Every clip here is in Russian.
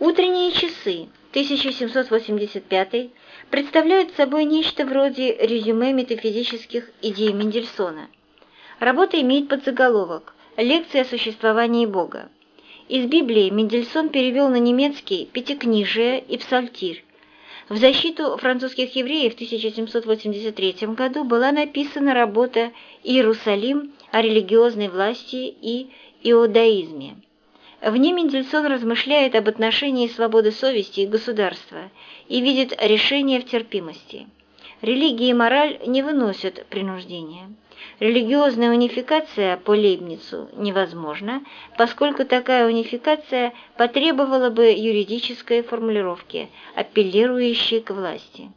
Утренние часы 1785 представляют собой нечто вроде резюме метафизических идей Мендельсона. Работа имеет подзаголовок «Лекция о существовании Бога». Из Библии Мендельсон перевел на немецкий «Пятикнижие» и «Псалтирь». В защиту французских евреев в 1783 году была написана работа «Иерусалим о религиозной власти и иудаизме». В ней Мендельсон размышляет об отношении свободы совести и государства и видит решение в терпимости. Религия и мораль не выносят принуждения. Религиозная унификация по Лейбницу невозможна, поскольку такая унификация потребовала бы юридической формулировки, апеллирующей к власти.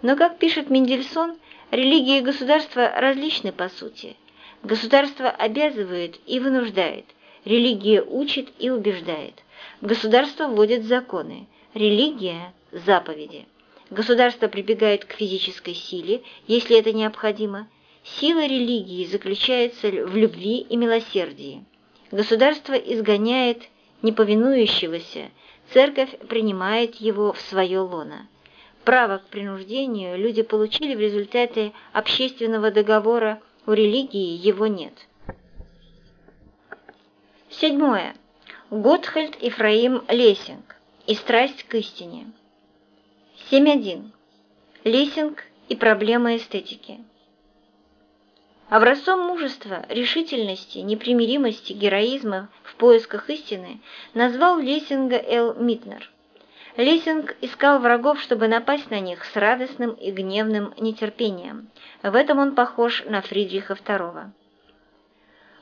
Но, как пишет Мендельсон, религия и государство различны по сути. Государство обязывает и вынуждает, Религия учит и убеждает. Государство вводит законы. Религия – заповеди. Государство прибегает к физической силе, если это необходимо. Сила религии заключается в любви и милосердии. Государство изгоняет неповинующегося, церковь принимает его в свое лоно. Право к принуждению люди получили в результате общественного договора, у религии его нет. Седьмое. Готхальд Ифраим Лессинг и страсть к истине. 7.1. Лессинг и проблема эстетики. Образцом мужества, решительности, непримиримости, героизма в поисках истины назвал Лессинга Эл Митнер. Лессинг искал врагов, чтобы напасть на них с радостным и гневным нетерпением. В этом он похож на Фридриха II.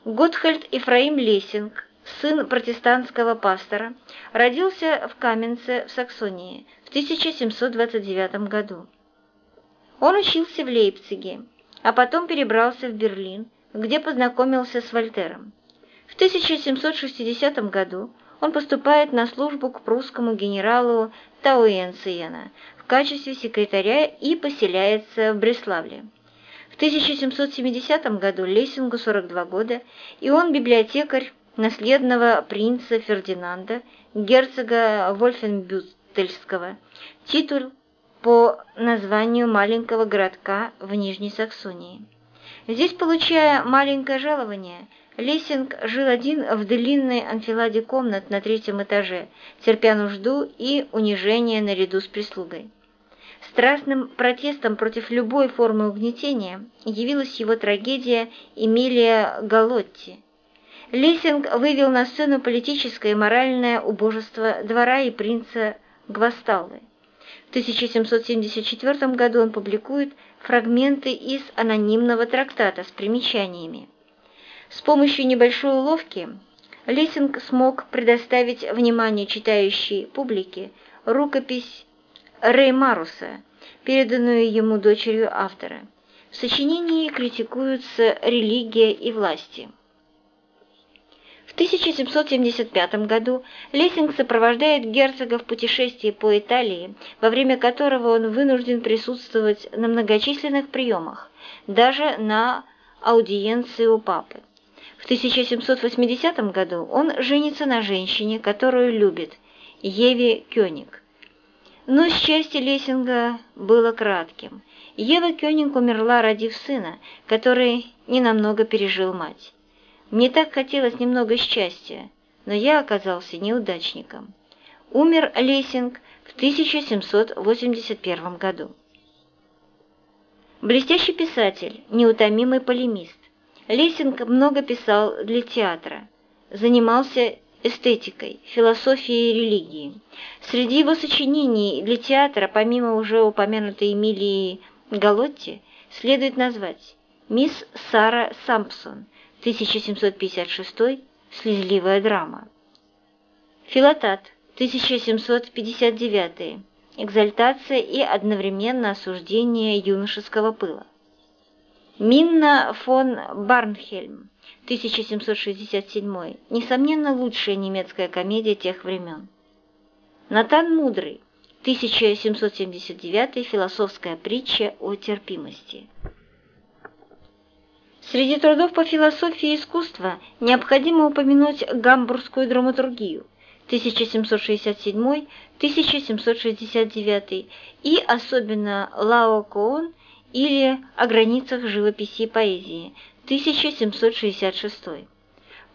Готхальд Ефраим Лессинг, сын протестантского пастора, родился в Каменце в Саксонии в 1729 году. Он учился в Лейпциге, а потом перебрался в Берлин, где познакомился с Вольтером. В 1760 году он поступает на службу к прусскому генералу Тауэнциена в качестве секретаря и поселяется в Бреславле. В 1770 году Лессингу 42 года, и он библиотекарь наследного принца Фердинанда, герцога Вольфенбюстельского, титул по названию маленького городка в Нижней Саксонии. Здесь, получая маленькое жалование, Лессинг жил один в длинной анфиладе комнат на третьем этаже, терпя нужду и унижение наряду с прислугой. Страстным протестом против любой формы угнетения явилась его трагедия Эмилия Галотти. Лессинг вывел на сцену политическое и моральное убожество двора и принца Гвасталлы. В 1774 году он публикует фрагменты из анонимного трактата с примечаниями. С помощью небольшой уловки Лессинг смог предоставить вниманию читающей публике рукопись Реймаруса, переданную ему дочерью автора. В сочинении критикуются религия и власти. В 1775 году Лессинг сопровождает герцога в путешествии по Италии, во время которого он вынужден присутствовать на многочисленных приемах, даже на аудиенции у папы. В 1780 году он женится на женщине, которую любит, Еве Кёник. Но счастье Лессинга было кратким. Ева Кёнинг умерла, родив сына, который ненамного пережил мать. Мне так хотелось немного счастья, но я оказался неудачником. Умер Лессинг в 1781 году. Блестящий писатель, неутомимый полемист. Лессинг много писал для театра, занимался эстетикой, философией и религией. Среди его сочинений для театра, помимо уже упомянутой Эмилии Галотти, следует назвать «Мисс Сара Сампсон», 1756, «Слезливая драма», «Филатат», 1759, «Экзальтация и одновременно осуждение юношеского пыла», Минна фон Барнхельм, 1767, несомненно, лучшая немецкая комедия тех времен. Натан Мудрый, 1779, философская притча о терпимости. Среди трудов по философии и искусства необходимо упомянуть гамбургскую драматургию, 1767-1769 и особенно Лао Коон или «О границах живописи и поэзии» 1766.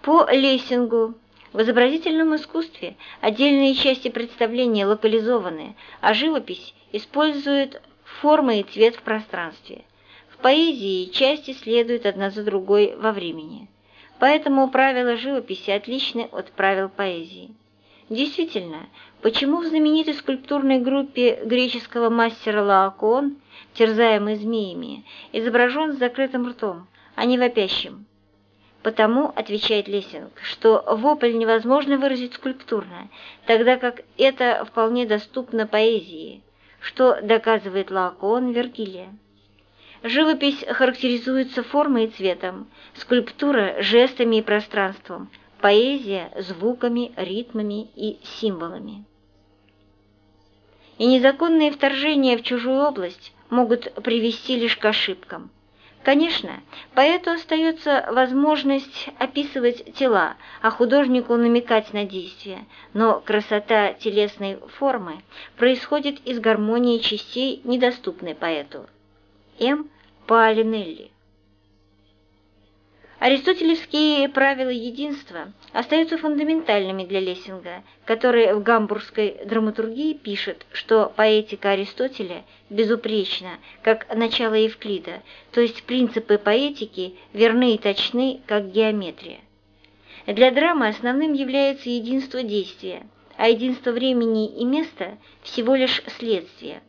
По Лессингу в изобразительном искусстве отдельные части представления локализованы, а живопись использует формы и цвет в пространстве. В поэзии части следуют одна за другой во времени. Поэтому правила живописи отличны от правил поэзии. Действительно, почему в знаменитой скульптурной группе греческого мастера Лаокоон, терзаемый змеями, изображен с закрытым ртом, а не вопящим? Потому, отвечает Лессинг, что вопль невозможно выразить скульптурно, тогда как это вполне доступно поэзии, что доказывает Лаокоон Вергилия. Живопись характеризуется формой и цветом, скульптура – жестами и пространством, поэзия – звуками, ритмами и символами. И незаконные вторжения в чужую область могут привести лишь к ошибкам. Конечно, поэту остается возможность описывать тела, а художнику намекать на действия, но красота телесной формы происходит из гармонии частей, недоступной поэту. М. Паолинелли. Аристотелевские правила единства остаются фундаментальными для Лессинга, который в гамбургской драматургии пишет, что поэтика Аристотеля безупречна, как начало Евклида, то есть принципы поэтики верны и точны, как геометрия. Для драмы основным является единство действия, а единство времени и места всего лишь следствие.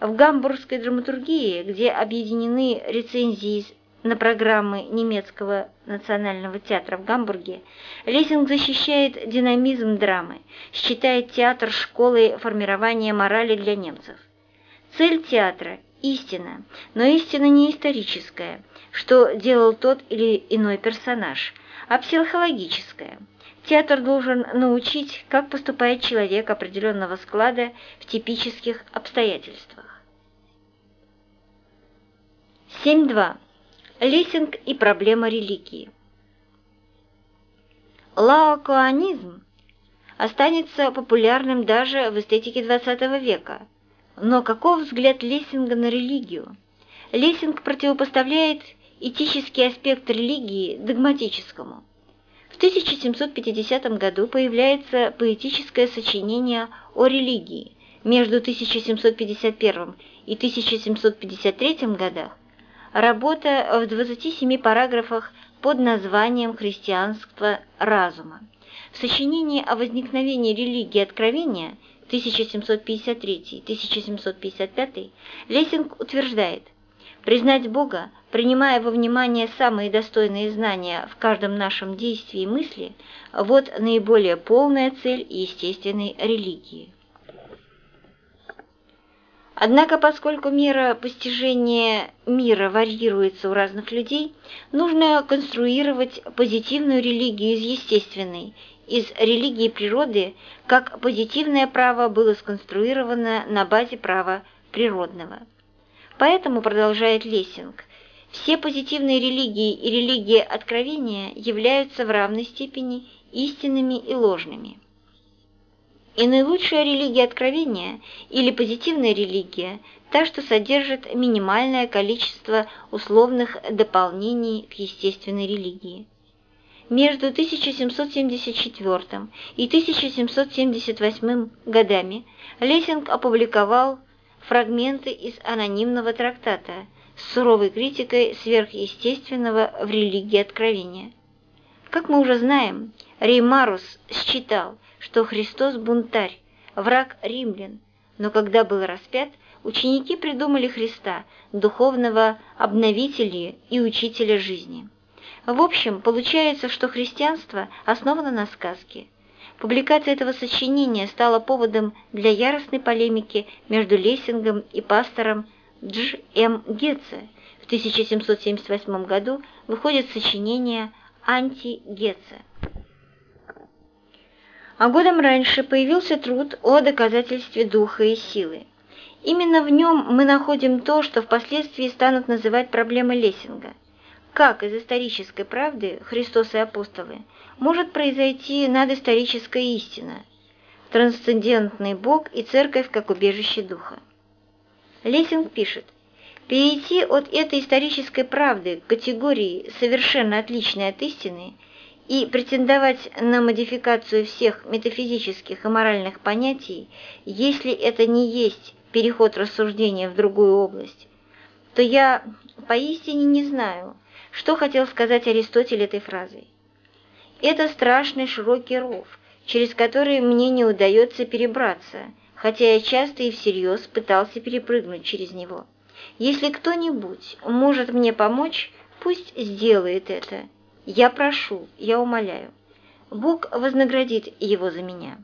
В гамбургской драматургии, где объединены рецензии на программы немецкого национального театра в Гамбурге, Лессинг защищает динамизм драмы, считает театр школой формирования морали для немцев. Цель театра – истина, но истина не историческая, что делал тот или иной персонаж, а психологическая. Театр должен научить, как поступает человек определенного склада в типических обстоятельствах. 7.2. Лессинг и проблема религии. Лаокоанизм останется популярным даже в эстетике XX века. Но каков взгляд Лессинга на религию? Лессинг противопоставляет этический аспект религии догматическому. В 1750 году появляется поэтическое сочинение о религии. Между 1751 и 1753 годах работа в 27 параграфах под названием «Христианство разума». В сочинении о возникновении религии откровения 1753-1755 Лессинг утверждает, признать Бога, принимая во внимание самые достойные знания в каждом нашем действии и мысли, вот наиболее полная цель естественной религии. Однако, поскольку мера постижения мира варьируется у разных людей, нужно конструировать позитивную религию из естественной, из религии природы, как позитивное право было сконструировано на базе права природного. Поэтому, продолжает Лессинг, все позитивные религии и религия откровения являются в равной степени истинными и ложными. И наилучшая религия откровения или позитивная религия – та, что содержит минимальное количество условных дополнений к естественной религии. Между 1774 и 1778 годами Лессинг опубликовал фрагменты из анонимного трактата с суровой критикой сверхъестественного в религии откровения. Как мы уже знаем, Реймарус считал, что Христос – бунтарь, враг римлян, но когда был распят, ученики придумали Христа, духовного обновителя и учителя жизни. В общем, получается, что христианство основано на сказке. Публикация этого сочинения стала поводом для яростной полемики между Лессингом и пастором Дж. М. Гетце. В 1778 году выходит сочинение «Анти-Гетце» а годом раньше появился труд о доказательстве духа и силы. Именно в нем мы находим то, что впоследствии станут называть проблемой Лессинга. как из исторической правды Христос и апостолы может произойти надисторическая истина, трансцендентный Бог и Церковь как убежище Духа. Лессинг пишет, Перейти от этой исторической правды к категории, совершенно отличной от истины, и претендовать на модификацию всех метафизических и моральных понятий, если это не есть переход рассуждения в другую область, то я поистине не знаю, что хотел сказать Аристотель этой фразой. Это страшный широкий ров, через который мне не удается перебраться, хотя я часто и всерьез пытался перепрыгнуть через него. Если кто-нибудь может мне помочь, пусть сделает это. Я прошу, я умоляю. Бог вознаградит его за меня.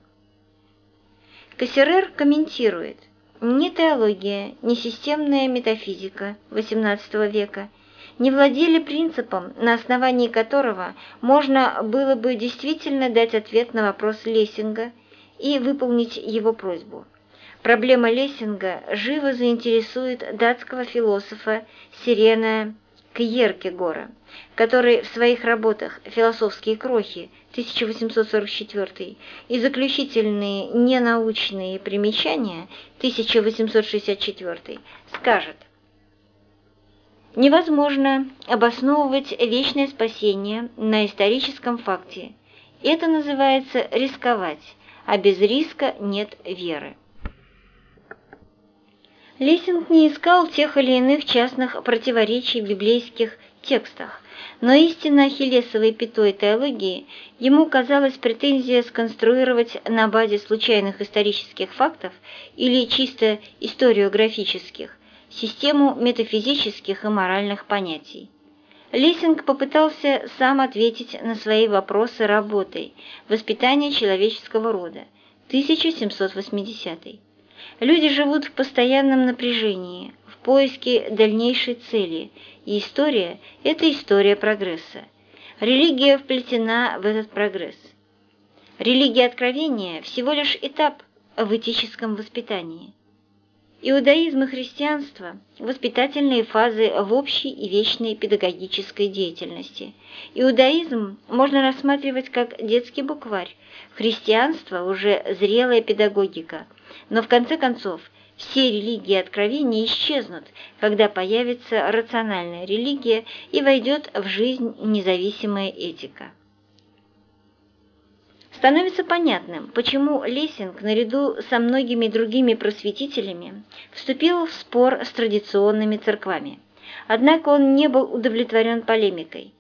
Кассерер комментирует, ни теология, ни системная метафизика XVIII века не владели принципом, на основании которого можно было бы действительно дать ответ на вопрос Лессинга и выполнить его просьбу. Проблема Лессинга живо заинтересует датского философа Сирена Кьеркегора, который в своих работах «Философские крохи» 1844 и заключительные ненаучные примечания 1864 скажет Невозможно обосновывать вечное спасение на историческом факте. Это называется рисковать, а без риска нет веры. Лессинг не искал тех или иных частных противоречий в библейских текстах, но истинно ахиллесовой пятой теологии ему казалась претензия сконструировать на базе случайных исторических фактов или чисто историографических систему метафизических и моральных понятий. Лессинг попытался сам ответить на свои вопросы работой «Воспитание человеческого рода» 1780 Люди живут в постоянном напряжении, в поиске дальнейшей цели, и история – это история прогресса. Религия вплетена в этот прогресс. Религия откровения – всего лишь этап в этическом воспитании. Иудаизм и христианство – воспитательные фазы в общей и вечной педагогической деятельности. Иудаизм можно рассматривать как детский букварь, христианство – уже зрелая педагогика – но в конце концов, все религии откровения исчезнут, когда появится рациональная религия и войдет в жизнь независимая этика. Становится понятным, почему Лессинг, наряду со многими другими просветителями, вступил в спор с традиционными церквами. Однако он не был удовлетворен полемикой.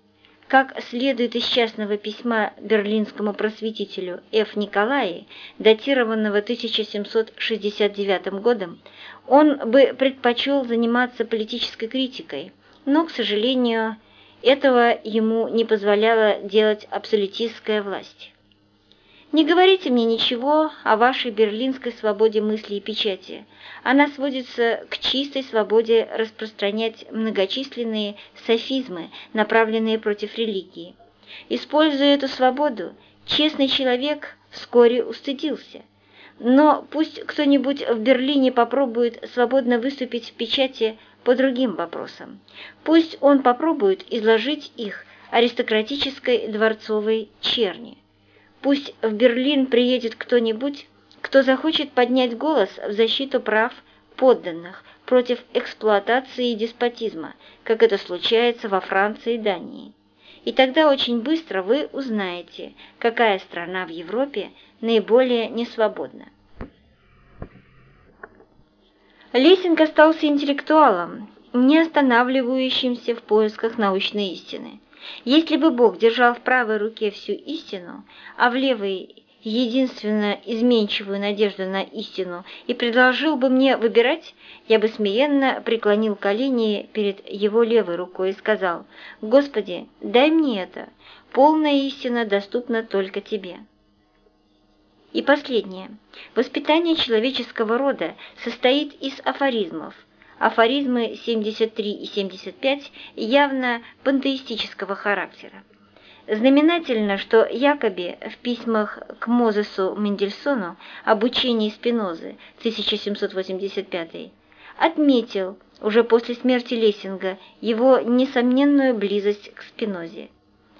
Как следует из частного письма берлинскому просветителю Ф. Николае, датированного 1769 годом, он бы предпочел заниматься политической критикой, но, к сожалению, этого ему не позволяла делать абсолютистская власть. Не говорите мне ничего о вашей берлинской свободе мысли и печати. Она сводится к чистой свободе распространять многочисленные софизмы, направленные против религии. Используя эту свободу, честный человек вскоре устыдился. Но пусть кто-нибудь в Берлине попробует свободно выступить в печати по другим вопросам. Пусть он попробует изложить их аристократической дворцовой черни. Пусть в Берлин приедет кто-нибудь, кто захочет поднять голос в защиту прав подданных против эксплуатации и деспотизма, как это случается во Франции и Дании. И тогда очень быстро вы узнаете, какая страна в Европе наиболее несвободна. Лессинг остался интеллектуалом, не останавливающимся в поисках научной истины. Если бы Бог держал в правой руке всю истину, а в левой единственно изменчивую надежду на истину и предложил бы мне выбирать, я бы смиренно преклонил колени перед его левой рукой и сказал, «Господи, дай мне это, полная истина доступна только Тебе». И последнее. Воспитание человеческого рода состоит из афоризмов – афоризмы 73 и 75 явно пантеистического характера. Знаменательно, что Якоби в письмах к Мозесу Мендельсону об учении Спинозы 1785 отметил, уже после смерти Лессинга, его несомненную близость к Спинозе.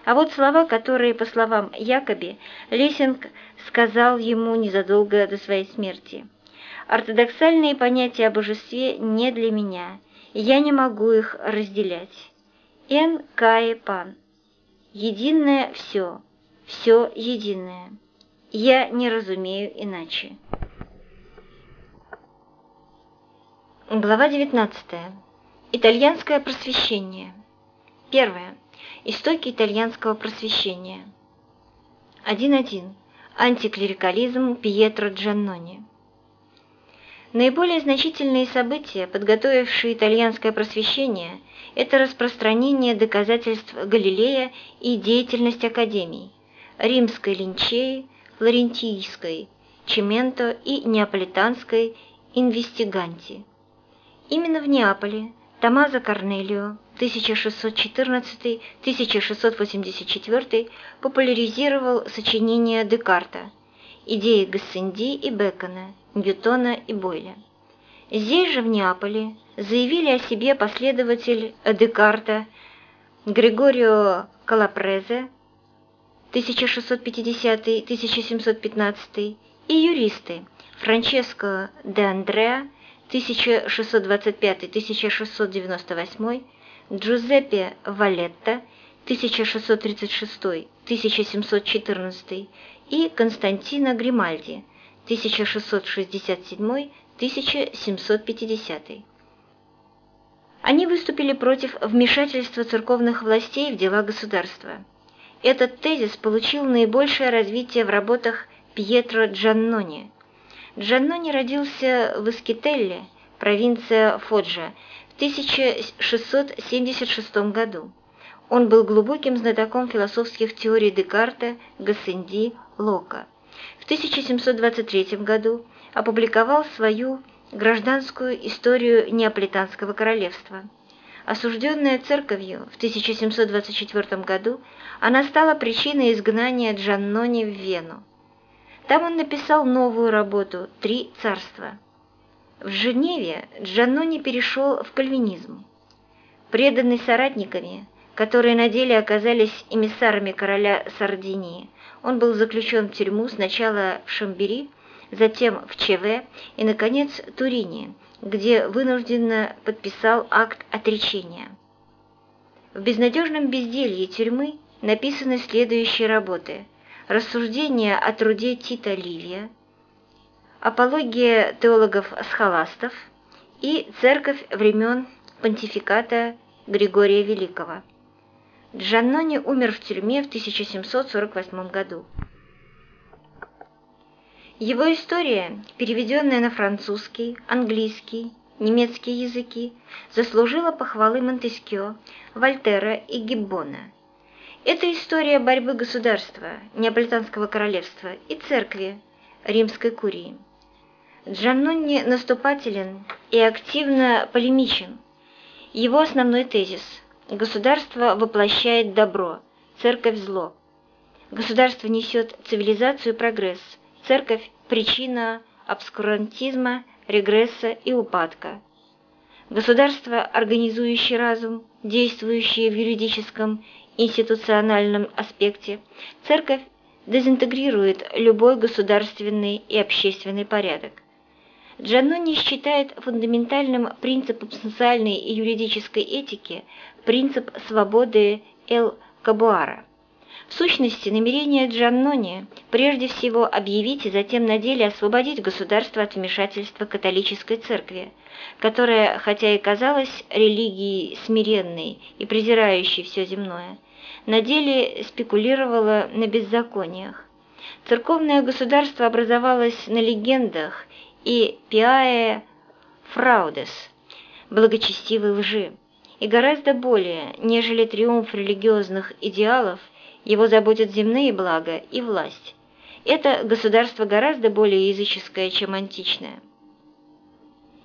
А вот слова, которые, по словам Якоби, Лессинг сказал ему незадолго до своей смерти. «Ортодоксальные понятия о божестве не для меня, я не могу их разделять. Н. Кае Пан. Единое все, все единое. Я не разумею иначе». Глава 19. Итальянское просвещение. Первое. Истоки итальянского просвещения. 1.1. Антиклерикализм Пьетро Джаннони. Наиболее значительные события, подготовившие итальянское просвещение, это распространение доказательств Галилея и деятельность академий – римской линчеи, флорентийской, чементо и неаполитанской инвестиганти – Именно в Неаполе Томазо Корнелио 1614-1684 популяризировал сочинения Декарта, идеи Гассенди и Бекона, Ньютона и Бойля. Здесь же, в Неаполе, заявили о себе последователь Декарта Григорио Калапрезе 1650-1715 и юристы Франческо де Андреа 1625-1698, Джузеппе Валетта 1636-1714 и Константино Гримальди 1667-1750. Они выступили против вмешательства церковных властей в дела государства. Этот тезис получил наибольшее развитие в работах Пьетро Джаннони – Джаннони родился в Искителле, провинция Фоджа, в 1676 году. Он был глубоким знатоком философских теорий Декарта, Гассенди, Лока. В 1723 году опубликовал свою гражданскую историю Неаполитанского королевства. Осужденная церковью в 1724 году, она стала причиной изгнания Джаннони в Вену. Там он написал новую работу «Три царства». В Женеве Джаннони перешел в кальвинизм. Преданный соратниками, которые на деле оказались эмиссарами короля Сардинии, он был заключен в тюрьму сначала в Шамбери, затем в ЧВ и, наконец, Турине, где вынужденно подписал акт отречения. В безнадежном безделье тюрьмы написаны следующие работы – рассуждения о труде Тита Ливия, апология теологов-схоластов и церковь времен понтификата Григория Великого. Джаннони умер в тюрьме в 1748 году. Его история, переведенная на французский, английский, немецкий языки, заслужила похвалы Монтескио, Вольтера и Гиббона – это история борьбы государства, Неаполитанского королевства и церкви, Римской курии. Джаннонни наступателен и активно полемичен. Его основной тезис – государство воплощает добро, церковь – зло. Государство несет цивилизацию и прогресс, церковь – причина обскурантизма, регресса и упадка. Государство, организующее разум, действующее в юридическом институциональном аспекте, церковь дезинтегрирует любой государственный и общественный порядок. Джаннони считает фундаментальным принципом социальной и юридической этики принцип свободы Эл Кабуара. В сущности, намерение Джаннони прежде всего объявить и затем на деле освободить государство от вмешательства католической церкви, которая, хотя и казалась религией смиренной и презирающей все земное, на деле спекулировала на беззакониях. Церковное государство образовалось на легендах и пиае фраудес, благочестивой лжи, и гораздо более, нежели триумф религиозных идеалов, его заботят земные блага и власть. Это государство гораздо более языческое, чем античное.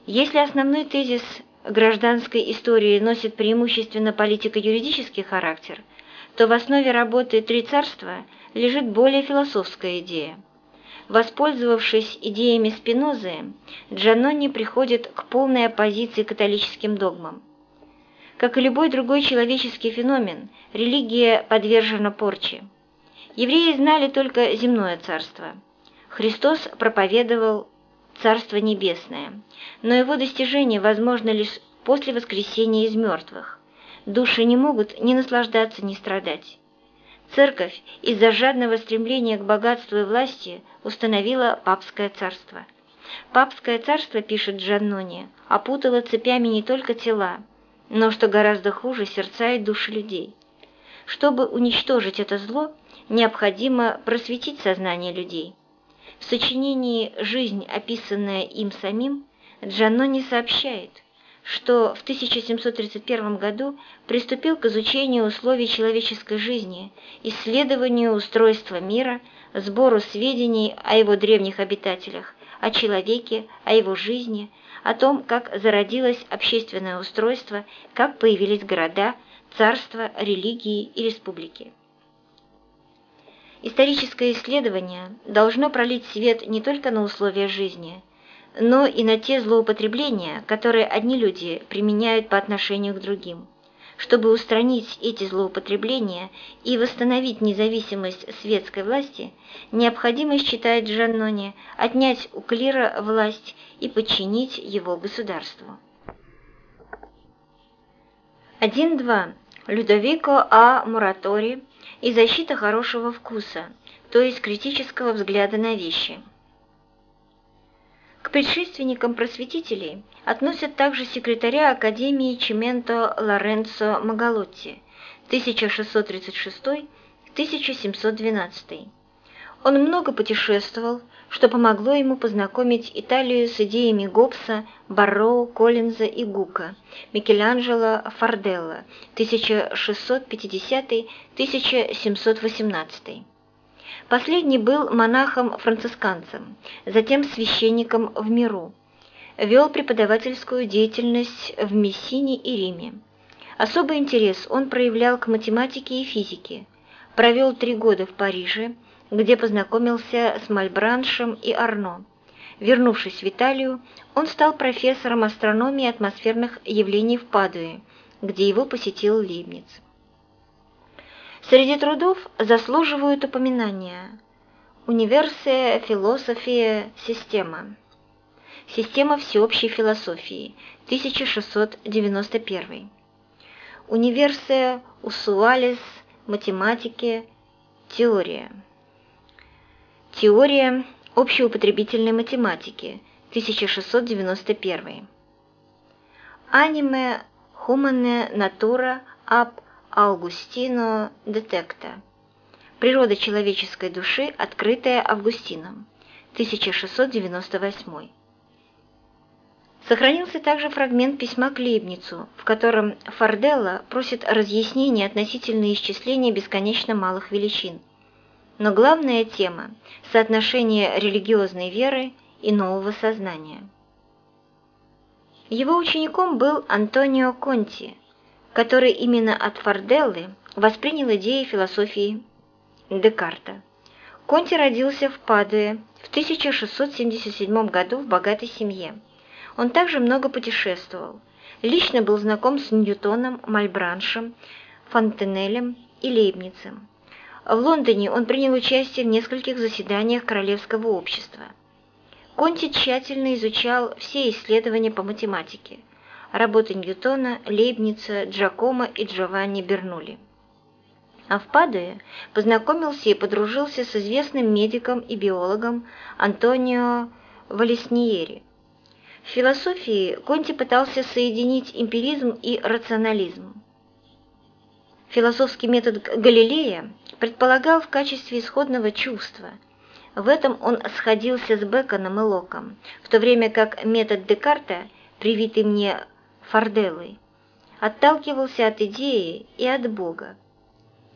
Если основной тезис гражданской истории носит преимущественно политико-юридический характер – то в основе работы «Три царства» лежит более философская идея. Воспользовавшись идеями Спинозы, Джанони приходит к полной оппозиции католическим догмам. Как и любой другой человеческий феномен, религия подвержена порче. Евреи знали только земное царство. Христос проповедовал Царство Небесное, но его достижение возможно лишь после воскресения из мертвых. Души не могут ни наслаждаться, ни страдать. Церковь из-за жадного стремления к богатству и власти установила папское царство. Папское царство, пишет Джаннони, опутало цепями не только тела, но, что гораздо хуже, сердца и души людей. Чтобы уничтожить это зло, необходимо просветить сознание людей. В сочинении «Жизнь, описанная им самим» Джаннони сообщает, что в 1731 году приступил к изучению условий человеческой жизни, исследованию устройства мира, сбору сведений о его древних обитателях, о человеке, о его жизни, о том, как зародилось общественное устройство, как появились города, царства, религии и республики. Историческое исследование должно пролить свет не только на условия жизни – но и на те злоупотребления, которые одни люди применяют по отношению к другим. Чтобы устранить эти злоупотребления и восстановить независимость светской власти, необходимо, считает Джаннони, отнять у клира власть и подчинить его государству. 1.2. Людовико А. Муратори и защита хорошего вкуса, то есть критического взгляда на вещи. К предшественникам просветителей относят также секретаря Академии Чименто Лоренцо Магалотти 1636-1712. Он много путешествовал, что помогло ему познакомить Италию с идеями Гоббса, Барроу, Коллинза и Гука, Микеланджело Фарделла 1650-1718. Последний был монахом-францисканцем, затем священником в миру. Вел преподавательскую деятельность в Мессине и Риме. Особый интерес он проявлял к математике и физике. Провел три года в Париже, где познакомился с Мальбраншем и Арно. Вернувшись в Италию, он стал профессором астрономии атмосферных явлений в Падуе, где его посетил Лейбниц. Среди трудов заслуживают упоминания Универсия философия система. Система всеобщей философии, 1691. Универсия усуалис математики, теория. Теория общеупотребительной математики, 1691. Аниме хумане натура аб Аугустино Детекта. Природа человеческой души, открытая Августином. 1698. Сохранился также фрагмент письма к Лейбницу, в котором Фарделла просит разъяснения относительно исчисления бесконечно малых величин. Но главная тема – соотношение религиозной веры и нового сознания. Его учеником был Антонио Конти – который именно от Фарделлы воспринял идеи философии Декарта. Конти родился в Падуе в 1677 году в богатой семье. Он также много путешествовал. Лично был знаком с Ньютоном, Мальбраншем, Фонтенелем и Лейбницем. В Лондоне он принял участие в нескольких заседаниях Королевского общества. Конти тщательно изучал все исследования по математике – работы Ньютона, Лейбница, Джакомо и Джованни Бернули. А в Падуе познакомился и подружился с известным медиком и биологом Антонио Валесниери. В философии Конти пытался соединить эмпиризм и рационализм. Философский метод Галилея предполагал в качестве исходного чувства. В этом он сходился с Беконом и Локом, в то время как метод Декарта, привитый мне Фарделлой, отталкивался от идеи и от Бога.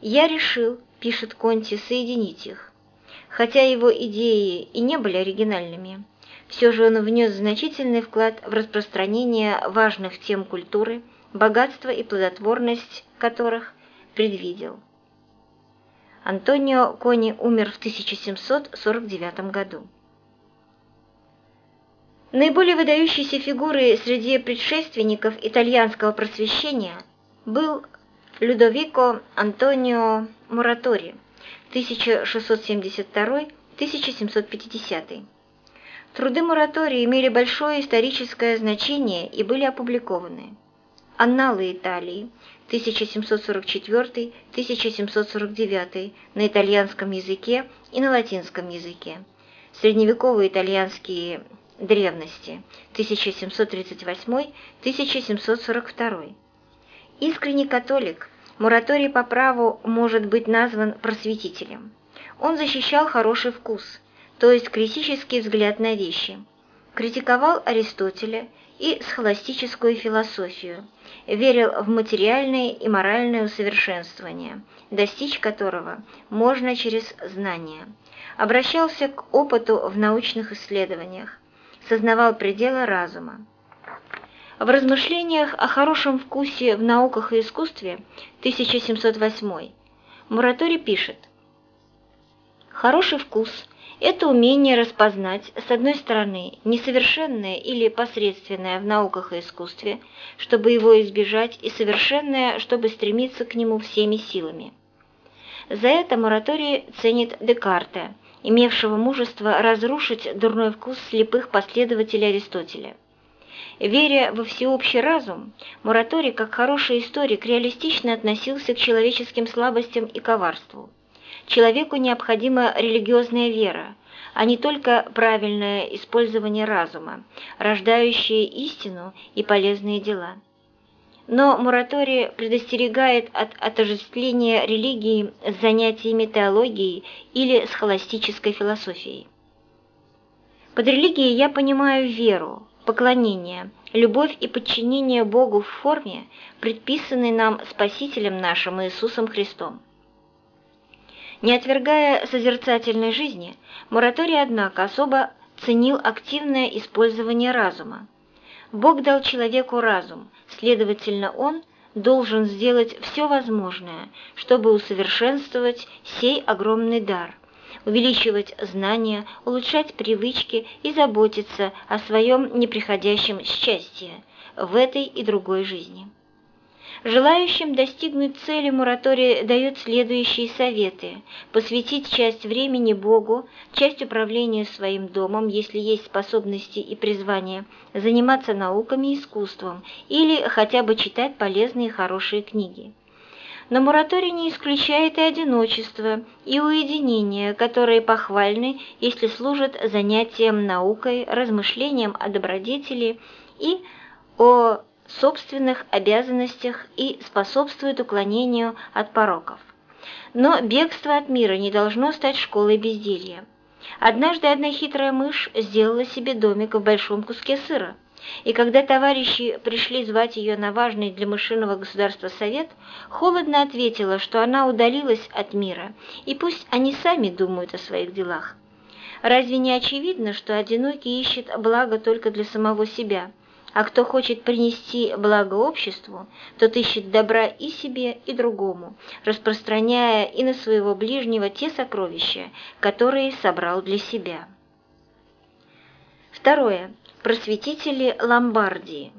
«Я решил», — пишет Конти, — «соединить их». Хотя его идеи и не были оригинальными, все же он внес значительный вклад в распространение важных тем культуры, богатство и плодотворность которых предвидел. Антонио Кони умер в 1749 году. Наиболее выдающейся фигурой среди предшественников итальянского просвещения был Людовико Антонио Муратори 1672-1750. Труды Муратори имели большое историческое значение и были опубликованы. Анналы Италии 1744-1749 на итальянском языке и на латинском языке. Средневековые итальянские древности. 1738-1742. Искренний католик, Мураторий по праву может быть назван просветителем. Он защищал хороший вкус, то есть критический взгляд на вещи, критиковал Аристотеля и схоластическую философию, верил в материальное и моральное усовершенствование, достичь которого можно через знания, обращался к опыту в научных исследованиях, сознавал пределы разума. В размышлениях о хорошем вкусе в науках и искусстве 1708 Муратори пишет «Хороший вкус – это умение распознать, с одной стороны, несовершенное или посредственное в науках и искусстве, чтобы его избежать, и совершенное, чтобы стремиться к нему всеми силами». За это Муратори ценит Декарта – имевшего мужество разрушить дурной вкус слепых последователей Аристотеля. Веря во всеобщий разум, Мураторий, как хороший историк, реалистично относился к человеческим слабостям и коварству. Человеку необходима религиозная вера, а не только правильное использование разума, рождающее истину и полезные дела. Но мораторий предостерегает от отождествления религии с занятиями теологией или схоластической философией. Под религией я понимаю веру, поклонение, любовь и подчинение Богу в форме, предписанной нам Спасителем нашим Иисусом Христом. Не отвергая созерцательной жизни, мораторий, однако, особо ценил активное использование разума. Бог дал человеку разум, следовательно, он должен сделать все возможное, чтобы усовершенствовать сей огромный дар, увеличивать знания, улучшать привычки и заботиться о своем неприходящем счастье в этой и другой жизни. Желающим достигнуть цели мораторий дает следующие советы. Посвятить часть времени Богу, часть управления своим домом, если есть способности и призвание, заниматься науками и искусством или хотя бы читать полезные и хорошие книги. Но мораторий не исключает и одиночество, и уединение, которые похвальны, если служат занятием наукой, размышлением о добродетели и о собственных обязанностях и способствует уклонению от пороков. Но бегство от мира не должно стать школой безделья. Однажды одна хитрая мышь сделала себе домик в большом куске сыра, и когда товарищи пришли звать ее на важный для мышиного государства совет, холодно ответила, что она удалилась от мира, и пусть они сами думают о своих делах. Разве не очевидно, что одинокий ищет благо только для самого себя, а кто хочет принести благо обществу, тот ищет добра и себе, и другому, распространяя и на своего ближнего те сокровища, которые собрал для себя. Второе. Просветители Ломбардии.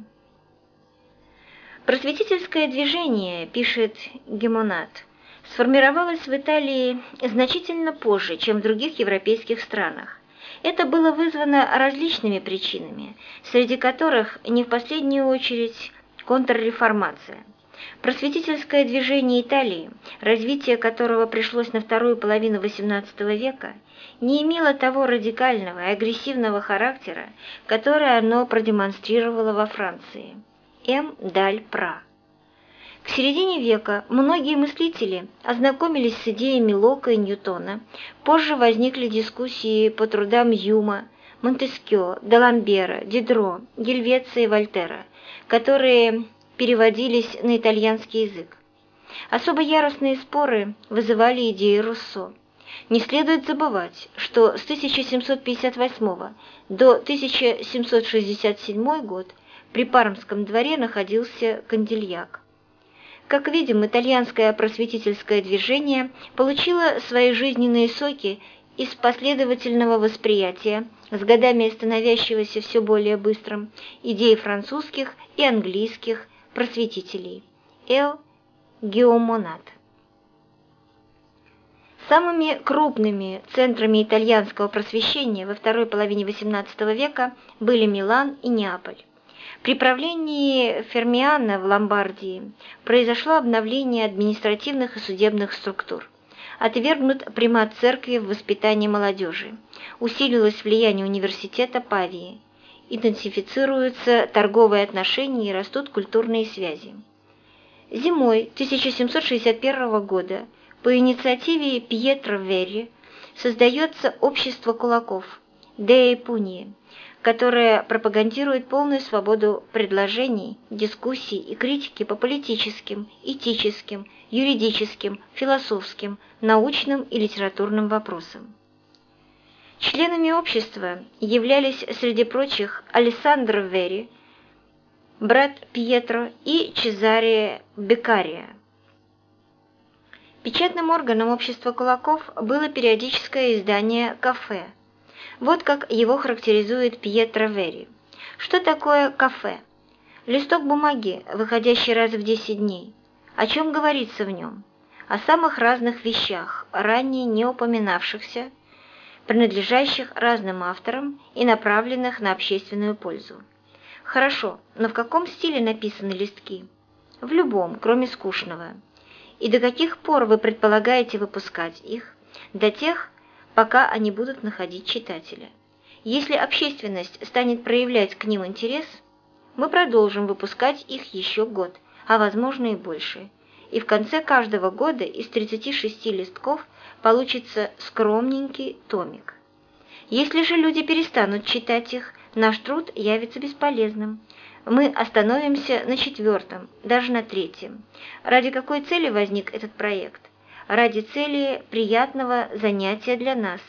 Просветительское движение, пишет Гемонат, сформировалось в Италии значительно позже, чем в других европейских странах. Это было вызвано различными причинами, среди которых не в последнюю очередь контрреформация. Просветительское движение Италии, развитие которого пришлось на вторую половину XVIII века, не имело того радикального и агрессивного характера, который оно продемонстрировало во Франции. М. Даль Пра. К середине века многие мыслители ознакомились с идеями Лока и Ньютона, позже возникли дискуссии по трудам Юма, Монтескио, Даламбера, Дидро, Гельвеция и Вольтера, которые переводились на итальянский язык. Особо яростные споры вызывали идеи Руссо. Не следует забывать, что с 1758 до 1767 год при Пармском дворе находился Кандильяк. Как видим, итальянское просветительское движение получило свои жизненные соки из последовательного восприятия, с годами становящегося все более быстрым, идей французских и английских просветителей. Эл Геомонат. Самыми крупными центрами итальянского просвещения во второй половине XVIII века были Милан и Неаполь. При правлении Фермиана в Ломбардии произошло обновление административных и судебных структур. Отвергнут примат церкви в воспитании молодежи. Усилилось влияние университета Павии. Интенсифицируются торговые отношения и растут культурные связи. Зимой 1761 года по инициативе Пьетро Верри создается общество кулаков Деи Пунии, которая пропагандирует полную свободу предложений, дискуссий и критики по политическим, этическим, юридическим, философским, научным и литературным вопросам. Членами общества являлись среди прочих Алессандро Вери, брат Пьетро и Чезаре Бекария. Печатным органом общества кулаков было периодическое издание «Кафе», вот как его характеризует Пьетро Вери. Что такое кафе? Листок бумаги, выходящий раз в 10 дней. О чем говорится в нем? О самых разных вещах, ранее не упоминавшихся, принадлежащих разным авторам и направленных на общественную пользу. Хорошо, но в каком стиле написаны листки? В любом, кроме скучного. И до каких пор вы предполагаете выпускать их? До тех, пока они будут находить читателя. Если общественность станет проявлять к ним интерес, мы продолжим выпускать их еще год, а возможно и больше. И в конце каждого года из 36 листков получится скромненький томик. Если же люди перестанут читать их, наш труд явится бесполезным. Мы остановимся на четвертом, даже на третьем. Ради какой цели возник этот проект? Ради цели приятного занятия для нас,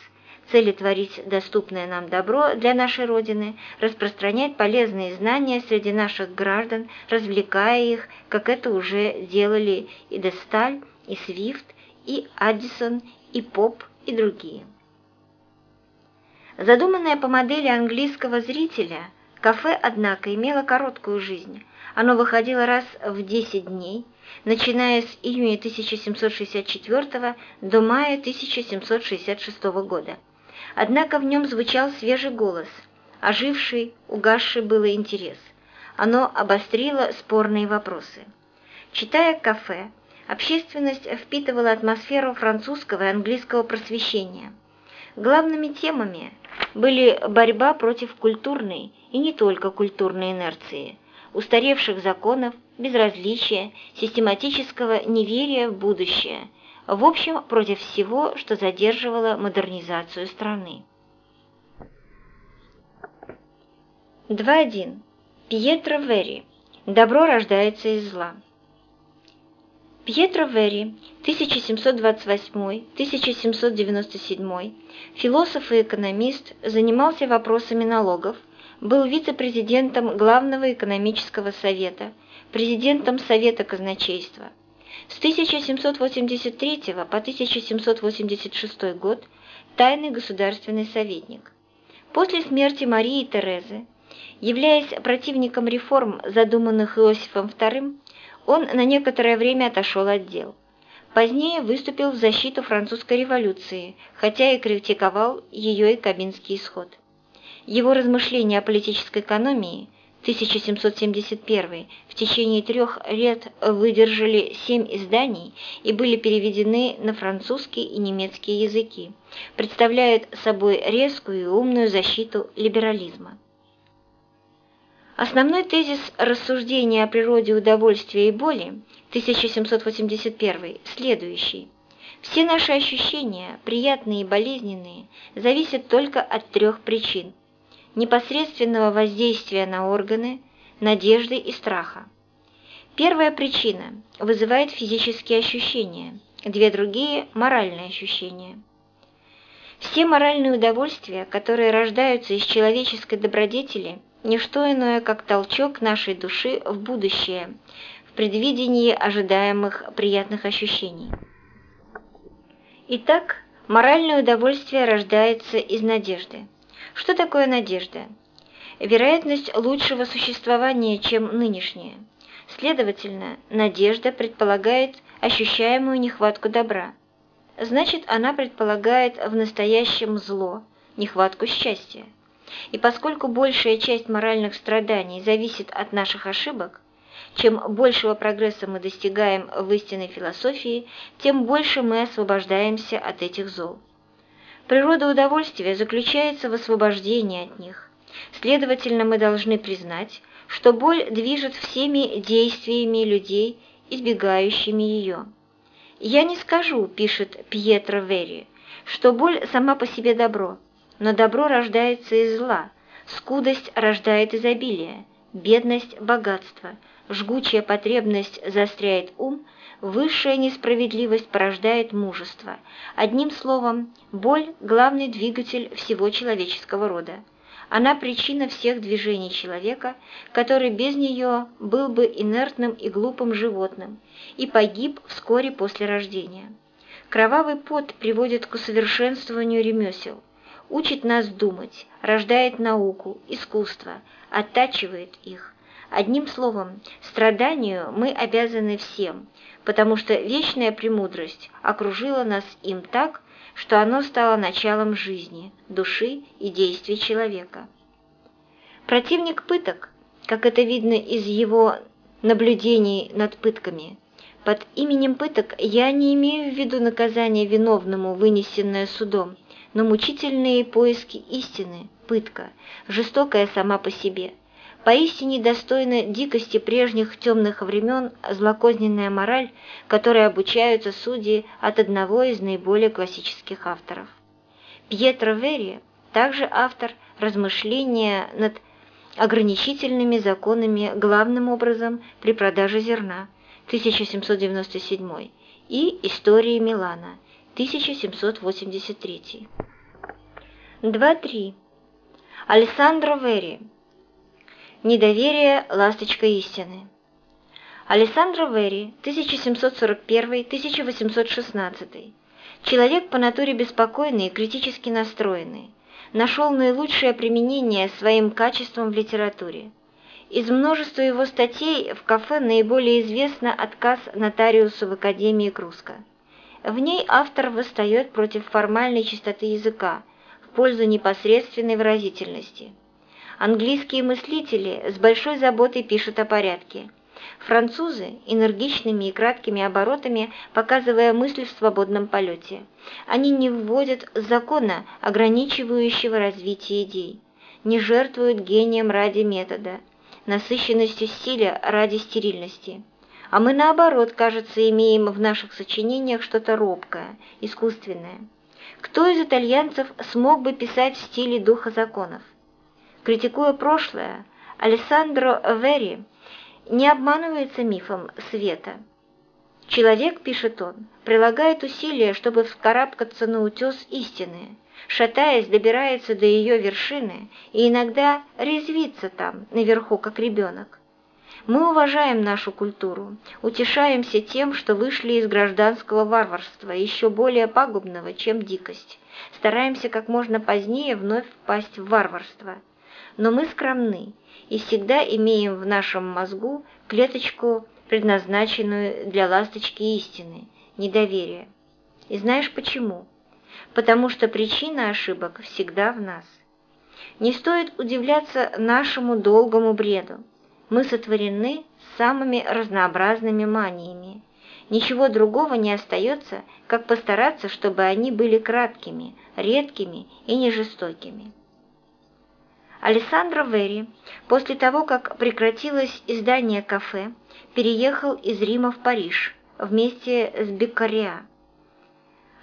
цели творить доступное нам добро для нашей Родины, распространять полезные знания среди наших граждан, развлекая их, как это уже делали и Десталь, и Свифт, и Аддисон, и Поп, и другие. Задуманное по модели английского зрителя, кафе, однако, имело короткую жизнь. Оно выходило раз в 10 дней, начиная с июня 1764 до мая 1766 года. Однако в нем звучал свежий голос, оживший, угасший было интерес. Оно обострило спорные вопросы. Читая «Кафе», общественность впитывала атмосферу французского и английского просвещения. Главными темами были борьба против культурной и не только культурной инерции, устаревших законов, безразличия, систематического неверия в будущее, в общем, против всего, что задерживало модернизацию страны. 2.1. Пьетро Верри. Добро рождается из зла. Пьетро Верри, 1728-1797, философ и экономист, занимался вопросами налогов, был вице-президентом Главного экономического совета, президентом Совета казначейства. С 1783 по 1786 год тайный государственный советник. После смерти Марии Терезы, являясь противником реформ, задуманных Иосифом II, он на некоторое время отошел от дел. Позднее выступил в защиту французской революции, хотя и критиковал ее и кабинский исход. Его размышления о политической экономии 1771 в течение трех лет выдержали семь изданий и были переведены на французский и немецкий языки, представляют собой резкую и умную защиту либерализма. Основной тезис рассуждения о природе удовольствия и боли 1781 следующий. Все наши ощущения, приятные и болезненные, зависят только от трех причин – непосредственного воздействия на органы, надежды и страха. Первая причина вызывает физические ощущения, две другие – моральные ощущения. Все моральные удовольствия, которые рождаются из человеческой добродетели, не что иное, как толчок нашей души в будущее, в предвидении ожидаемых приятных ощущений. Итак, моральное удовольствие рождается из надежды. Что такое надежда? Вероятность лучшего существования, чем нынешнее. Следовательно, надежда предполагает ощущаемую нехватку добра. Значит, она предполагает в настоящем зло, нехватку счастья. И поскольку большая часть моральных страданий зависит от наших ошибок, чем большего прогресса мы достигаем в истинной философии, тем больше мы освобождаемся от этих зол. Природа удовольствия заключается в освобождении от них. Следовательно, мы должны признать, что боль движет всеми действиями людей, избегающими ее. «Я не скажу», – пишет Пьетро Верри, – «что боль сама по себе добро, но добро рождается из зла, скудость рождает изобилие, бедность – богатство, жгучая потребность застряет ум, высшая несправедливость порождает мужество. Одним словом, боль – главный двигатель всего человеческого рода. Она причина всех движений человека, который без нее был бы инертным и глупым животным и погиб вскоре после рождения. Кровавый пот приводит к усовершенствованию ремесел, учит нас думать, рождает науку, искусство, оттачивает их. Одним словом, страданию мы обязаны всем, потому что вечная премудрость окружила нас им так, что оно стало началом жизни, души и действий человека. Противник пыток, как это видно из его наблюдений над пытками, под именем пыток я не имею в виду наказание виновному, вынесенное судом, но мучительные поиски истины, пытка, жестокая сама по себе – Поистине достойна дикости прежних темных времен злокозненная мораль, которой обучаются судьи от одного из наиболее классических авторов. Пьетро Верри также автор размышления над ограничительными законами главным образом при продаже зерна 1797 и истории Милана 1783. 2.3. Алессандро Верри Недоверие – ласточка истины. Алессандро Верри, 1741-1816. Человек по натуре беспокойный и критически настроенный. Нашел наилучшее применение своим качествам в литературе. Из множества его статей в кафе наиболее известно отказ нотариусу в Академии Круска. В ней автор восстает против формальной чистоты языка в пользу непосредственной выразительности – Английские мыслители с большой заботой пишут о порядке. Французы – энергичными и краткими оборотами, показывая мысль в свободном полете. Они не вводят закона, ограничивающего развитие идей, не жертвуют гением ради метода, насыщенностью стиля ради стерильности. А мы, наоборот, кажется, имеем в наших сочинениях что-то робкое, искусственное. Кто из итальянцев смог бы писать в стиле духа законов? Критикуя прошлое, Алессандро Верри не обманывается мифом света. Человек, пишет он, прилагает усилия, чтобы вскарабкаться на утес истины, шатаясь, добирается до ее вершины и иногда резвится там, наверху, как ребенок. Мы уважаем нашу культуру, утешаемся тем, что вышли из гражданского варварства, еще более пагубного, чем дикость. Стараемся как можно позднее вновь впасть в варварство – но мы скромны и всегда имеем в нашем мозгу клеточку, предназначенную для ласточки истины, недоверия. И знаешь почему? Потому что причина ошибок всегда в нас. Не стоит удивляться нашему долгому бреду. Мы сотворены самыми разнообразными маниями. Ничего другого не остается, как постараться, чтобы они были краткими, редкими и нежестокими. Алессандро Верри после того, как прекратилось издание кафе, переехал из Рима в Париж вместе с Беккариа,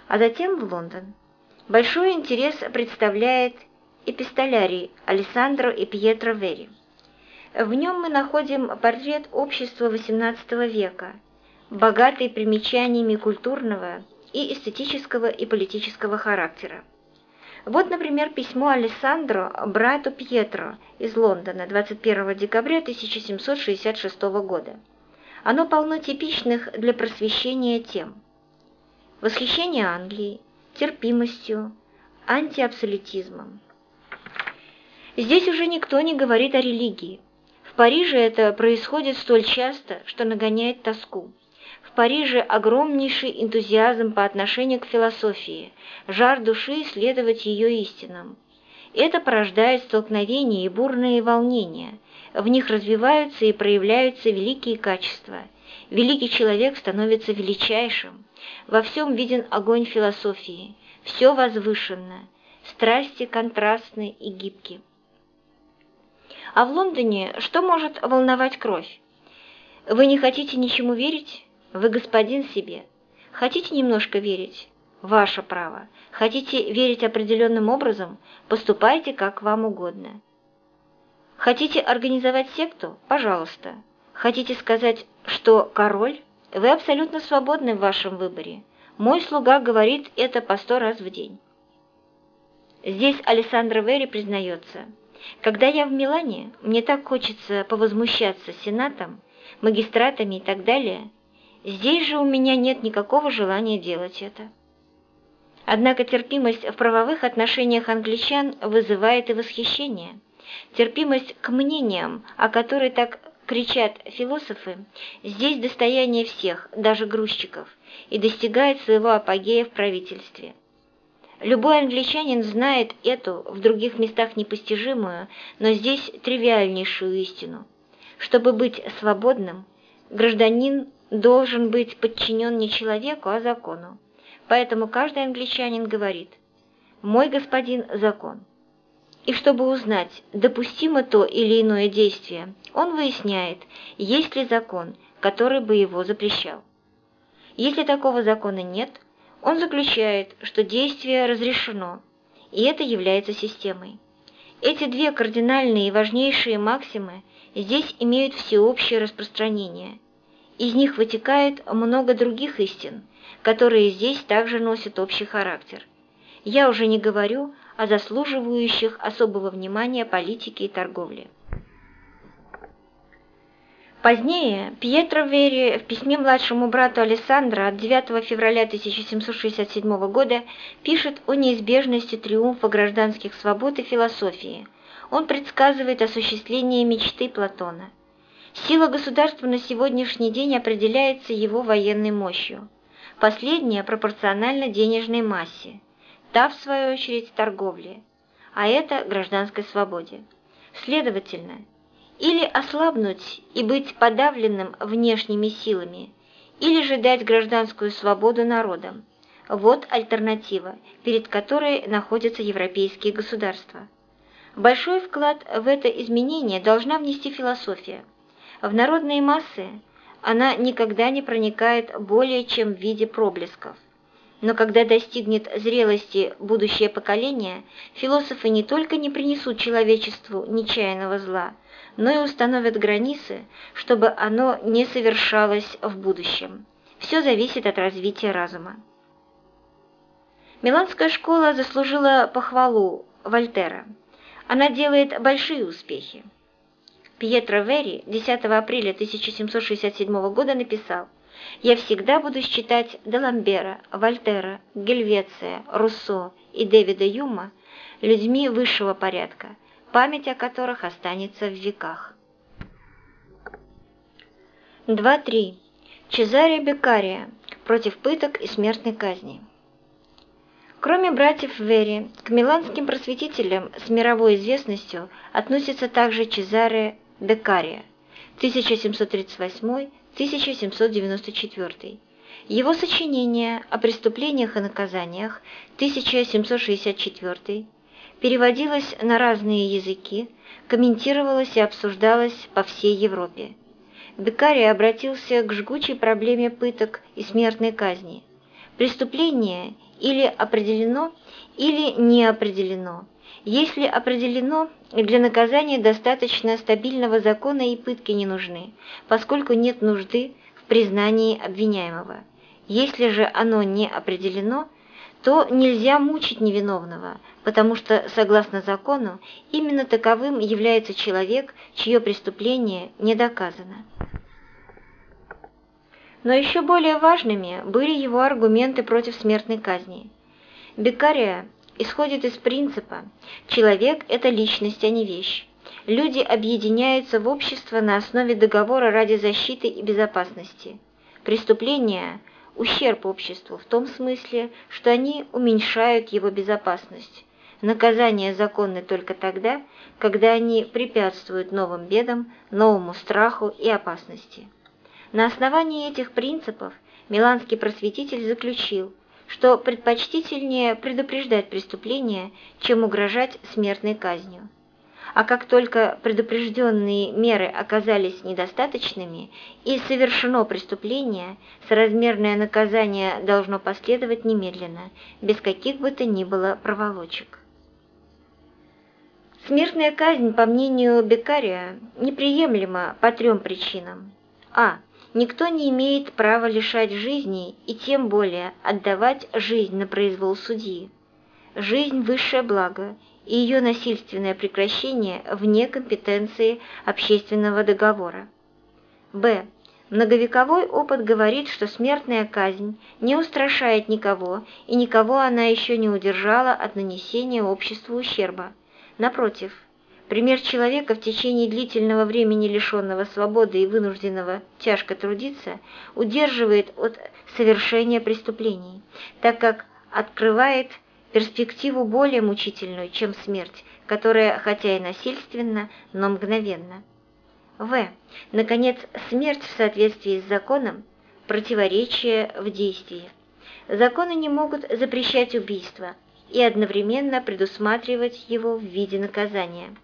а затем в Лондон. Большой интерес представляет эпистолярий Алессандро и Пьетро Верри. В нем мы находим портрет общества XVIII века, богатый примечаниями культурного и эстетического и политического характера. Вот, например, письмо Алессандро брату Пьетро из Лондона 21 декабря 1766 года. Оно полно типичных для просвещения тем. Восхищение Англией, терпимостью, антиабсолютизмом. Здесь уже никто не говорит о религии. В Париже это происходит столь часто, что нагоняет тоску. В Париже огромнейший энтузиазм по отношению к философии, жар души исследовать ее истинам. Это порождает столкновения и бурные волнения. В них развиваются и проявляются великие качества. Великий человек становится величайшим. Во всем виден огонь философии. Все возвышенно. Страсти контрастны и гибки. А в Лондоне что может волновать кровь? Вы не хотите ничему верить? Вы господин себе. Хотите немножко верить? Ваше право. Хотите верить определенным образом? Поступайте как вам угодно. Хотите организовать секту? Пожалуйста. Хотите сказать, что король? Вы абсолютно свободны в вашем выборе. Мой слуга говорит это по сто раз в день. Здесь Александр Вери признается, «Когда я в Милане, мне так хочется повозмущаться сенатом, магистратами и так далее. Здесь же у меня нет никакого желания делать это». Однако терпимость в правовых отношениях англичан вызывает и восхищение. Терпимость к мнениям, о которой так кричат философы, здесь достояние всех, даже грузчиков, и достигает своего апогея в правительстве. Любой англичанин знает эту, в других местах непостижимую, но здесь тривиальнейшую истину. Чтобы быть свободным, гражданин должен быть подчинен не человеку, а закону. Поэтому каждый англичанин говорит «Мой господин – закон». И чтобы узнать, допустимо то или иное действие, он выясняет, есть ли закон, который бы его запрещал. Если такого закона нет, он заключает, что действие разрешено, и это является системой. Эти две кардинальные и важнейшие максимы здесь имеют всеобщее распространение. Из них вытекает много других истин, которые здесь также носят общий характер. Я уже не говорю о заслуживающих особого внимания политике и торговле. Позднее Пьетро Вери в письме младшему брату Алессандро от 9 февраля 1767 года пишет о неизбежности триумфа гражданских свобод и философии. Он предсказывает осуществление мечты Платона. Сила государства на сегодняшний день определяется его военной мощью. Последняя пропорциональна денежной массе, та, в свою очередь, торговле, а это гражданской свободе. Следовательно, или ослабнуть и быть подавленным внешними силами, или же дать гражданскую свободу народам. Вот альтернатива, перед которой находятся европейские государства. Большой вклад в это изменение должна внести философия. В народные массы она никогда не проникает более чем в виде проблесков. Но когда достигнет зрелости будущее поколение, философы не только не принесут человечеству нечаянного зла, но и установят границы, чтобы оно не совершалось в будущем. Все зависит от развития разума. Миланская школа заслужила похвалу Вольтера. Она делает большие успехи. Пьетро Вери 10 апреля 1767 года написал «Я всегда буду считать Деламбера, Вольтера, Гельвеция, Руссо и Дэвида Юма людьми высшего порядка, память о которых останется в веках». 2.3. Чезаре Беккария против пыток и смертной казни. Кроме братьев Вери, к миланским просветителям с мировой известностью относится также Чезаре Беккария, 1738-1794. Его сочинение о преступлениях и наказаниях 1764 переводилось на разные языки, комментировалось и обсуждалось по всей Европе. Беккарий обратился к жгучей проблеме пыток и смертной казни. Преступление или определено, или не определено – если определено, для наказания достаточно стабильного закона и пытки не нужны, поскольку нет нужды в признании обвиняемого. Если же оно не определено, то нельзя мучить невиновного, потому что, согласно закону, именно таковым является человек, чье преступление не доказано. Но еще более важными были его аргументы против смертной казни. Беккария исходит из принципа «человек – это личность, а не вещь». Люди объединяются в общество на основе договора ради защиты и безопасности. Преступления – ущерб обществу в том смысле, что они уменьшают его безопасность. Наказания законны только тогда, когда они препятствуют новым бедам, новому страху и опасности. На основании этих принципов миланский просветитель заключил, что предпочтительнее предупреждать преступление, чем угрожать смертной казнью. А как только предупрежденные меры оказались недостаточными и совершено преступление, соразмерное наказание должно последовать немедленно, без каких бы то ни было проволочек. Смертная казнь, по мнению Беккария, неприемлема по трем причинам. А. Никто не имеет права лишать жизни и тем более отдавать жизнь на произвол судьи. Жизнь – высшее благо, и ее насильственное прекращение вне компетенции общественного договора. Б. Многовековой опыт говорит, что смертная казнь не устрашает никого, и никого она еще не удержала от нанесения обществу ущерба. Напротив, Пример человека в течение длительного времени лишенного свободы и вынужденного тяжко трудиться удерживает от совершения преступлений, так как открывает перспективу более мучительную, чем смерть, которая, хотя и насильственна, но мгновенна. В. Наконец, смерть в соответствии с законом – противоречие в действии. Законы не могут запрещать убийство и одновременно предусматривать его в виде наказания.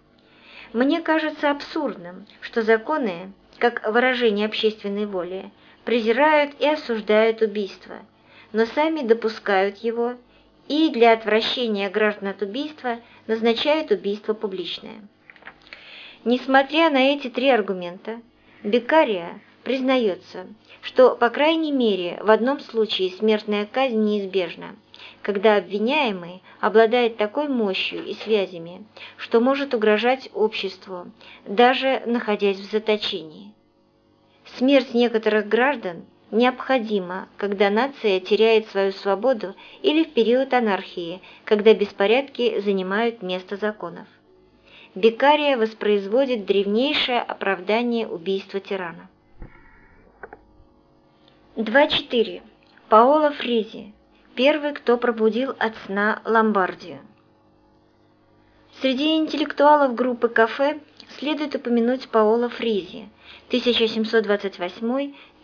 Мне кажется абсурдным, что законы, как выражение общественной воли, презирают и осуждают убийство, но сами допускают его и для отвращения граждан от убийства назначают убийство публичное. Несмотря на эти три аргумента, Беккария признается, что, по крайней мере, в одном случае смертная казнь неизбежна – когда обвиняемый обладает такой мощью и связями, что может угрожать обществу, даже находясь в заточении. Смерть некоторых граждан необходима, когда нация теряет свою свободу или в период анархии, когда беспорядки занимают место законов. Бекария воспроизводит древнейшее оправдание убийства тирана. 2.4. Паоло Фризи первый, кто пробудил от сна Ломбардию. Среди интеллектуалов группы «Кафе» следует упомянуть Паоло Фризи,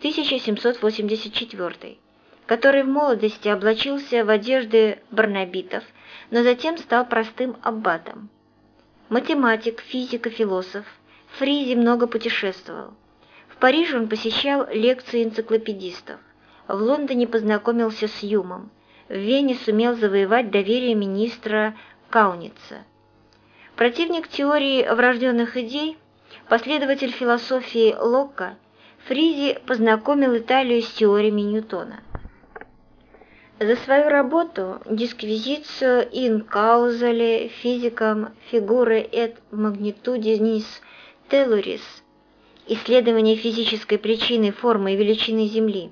1728-1784, который в молодости облачился в одежды барнабитов, но затем стал простым аббатом. Математик, физик и философ, Фризи много путешествовал. В Париже он посещал лекции энциклопедистов. В Лондоне познакомился с Юмом – в Вене сумел завоевать доверие министра Кауница. Противник теории врожденных идей, последователь философии Локка, Фризи познакомил Италию с теориями Ньютона. За свою работу «Дисквизицию in causale физикам figure et magnitudinis telluris» Исследование физической причины формы и величины Земли,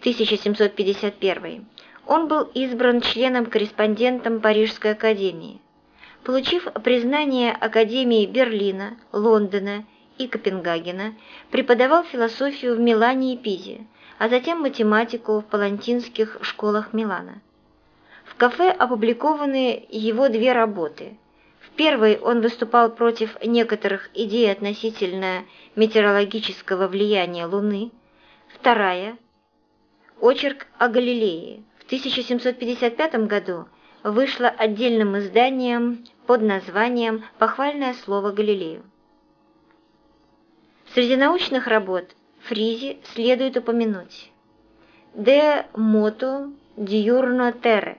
1751 он был избран членом-корреспондентом Парижской академии. Получив признание Академии Берлина, Лондона и Копенгагена, преподавал философию в Милане и Пизе, а затем математику в палантинских школах Милана. В кафе опубликованы его две работы. В первой он выступал против некоторых идей относительно метеорологического влияния Луны, вторая – очерк о Галилее, 1755 году вышло отдельным изданием под названием «Похвальное слово Галилею». Среди научных работ Фризи следует упомянуть «De moto diurno terre»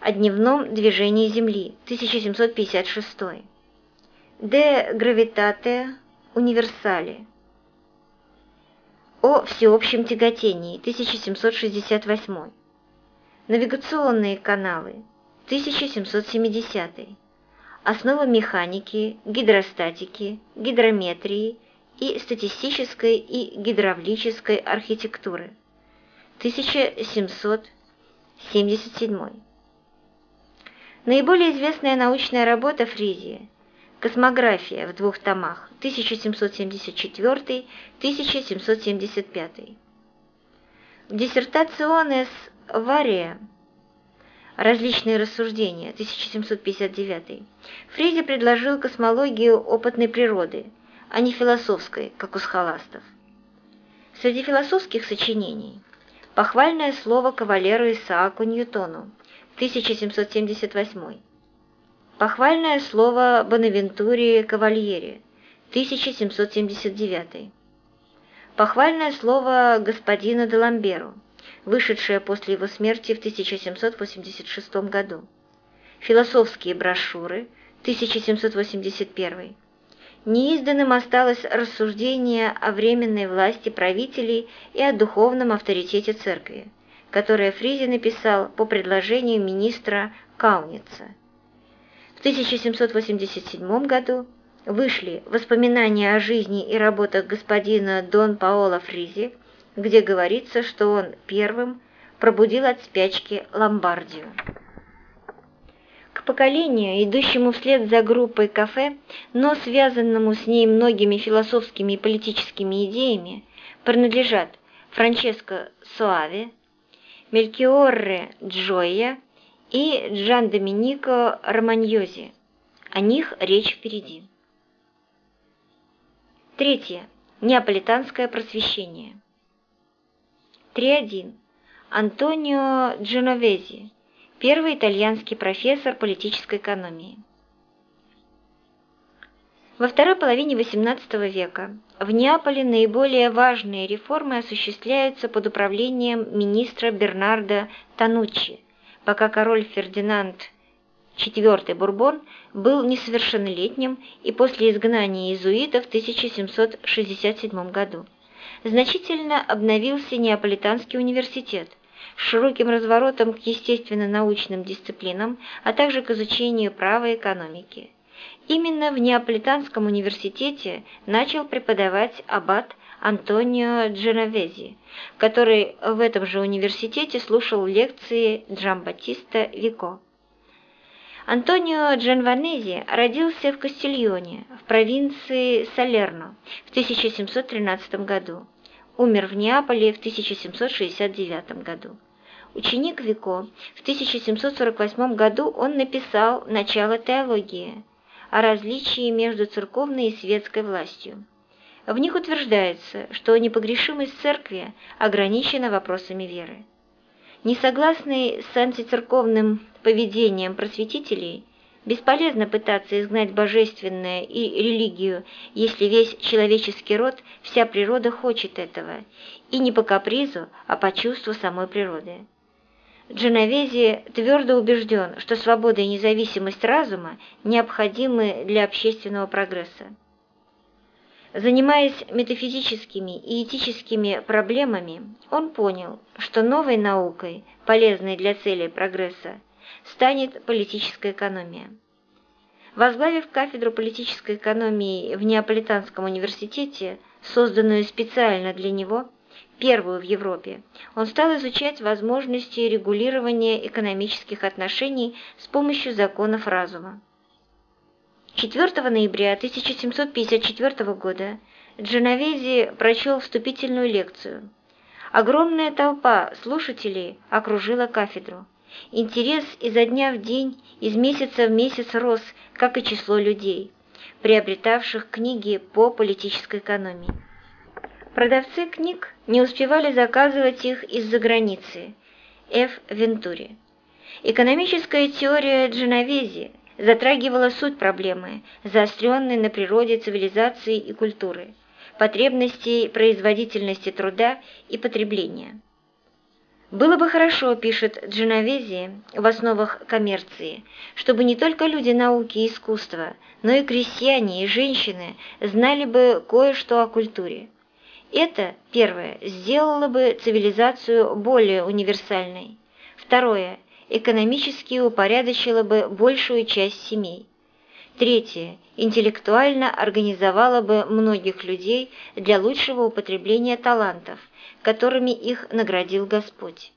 о дневном движении Земли, 1756, «De gravitate universale» о всеобщем тяготении, 1768. Навигационные каналы, 1770. Основа механики, гидростатики, гидрометрии и статистической и гидравлической архитектуры. 1777. Наиболее известная научная работа Фризия «Космография» в двух томах 1774-1775. Диссертационес вария Различные рассуждения, 1759. Фризе предложил космологию опытной природы, а не философской, как у схоластов. Среди философских сочинений похвальное слово кавалеру Исааку Ньютону, 1778. Похвальное слово Бонавентуре Кавальере, 1779. Похвальное слово господину Деламберу, вышедшее после его смерти в 1786 году. Философские брошюры, 1781. Неизданным осталось рассуждение о временной власти правителей и о духовном авторитете церкви, которое Фризе написал по предложению министра Кауница. В 1787 году вышли воспоминания о жизни и работах господина Дон Паоло Фризи, где говорится, что он первым пробудил от спячки Ломбардию. К поколению, идущему вслед за группой кафе, но связанному с ней многими философскими и политическими идеями, принадлежат Франческо Суаве, Мелькиорре Джоя и Джан Доминико Романьози. О них речь впереди. Третье. Неаполитанское просвещение. 3.1. Антонио Дженовези, первый итальянский профессор политической экономии. Во второй половине XVIII века в Неаполе наиболее важные реформы осуществляются под управлением министра Бернардо Тануччи, пока король Фердинанд IV Бурбон был несовершеннолетним и после изгнания иезуитов в 1767 году значительно обновился Неаполитанский университет с широким разворотом к естественно-научным дисциплинам, а также к изучению права и экономики. Именно в Неаполитанском университете начал преподавать аббат Антонио Дженовези, который в этом же университете слушал лекции Джамбатиста Вико. Антонио Джанванези родился в Кастильоне, в провинции Салерно, в 1713 году. Умер в Неаполе в 1769 году. Ученик Вико, в 1748 году он написал «Начало теологии» о различии между церковной и светской властью. В них утверждается, что непогрешимость церкви ограничена вопросами веры. Несогласный с антицерковным поведением просветителей, бесполезно пытаться изгнать божественное и религию, если весь человеческий род, вся природа хочет этого, и не по капризу, а по чувству самой природы. Дженовези твердо убежден, что свобода и независимость разума необходимы для общественного прогресса. Занимаясь метафизическими и этическими проблемами, он понял, что новой наукой, полезной для целей прогресса, станет политическая экономия. Возглавив кафедру политической экономии в Неаполитанском университете, созданную специально для него, первую в Европе, он стал изучать возможности регулирования экономических отношений с помощью законов разума. 4 ноября 1754 года Дженовези прочел вступительную лекцию. Огромная толпа слушателей окружила кафедру. Интерес изо дня в день, из месяца в месяц рос, как и число людей, приобретавших книги по политической экономии. Продавцы книг не успевали заказывать их из-за границы. Ф. Вентури. Экономическая теория Дженовези затрагивала суть проблемы, заостренной на природе цивилизации и культуры, потребностей производительности труда и потребления. Было бы хорошо, пишет Дженовези в основах коммерции, чтобы не только люди науки и искусства, но и крестьяне и женщины знали бы кое-что о культуре. Это, первое, сделало бы цивилизацию более универсальной. Второе, экономически упорядочило бы большую часть семей. Третье. Интеллектуально организовало бы многих людей для лучшего употребления талантов, которыми их наградил Господь.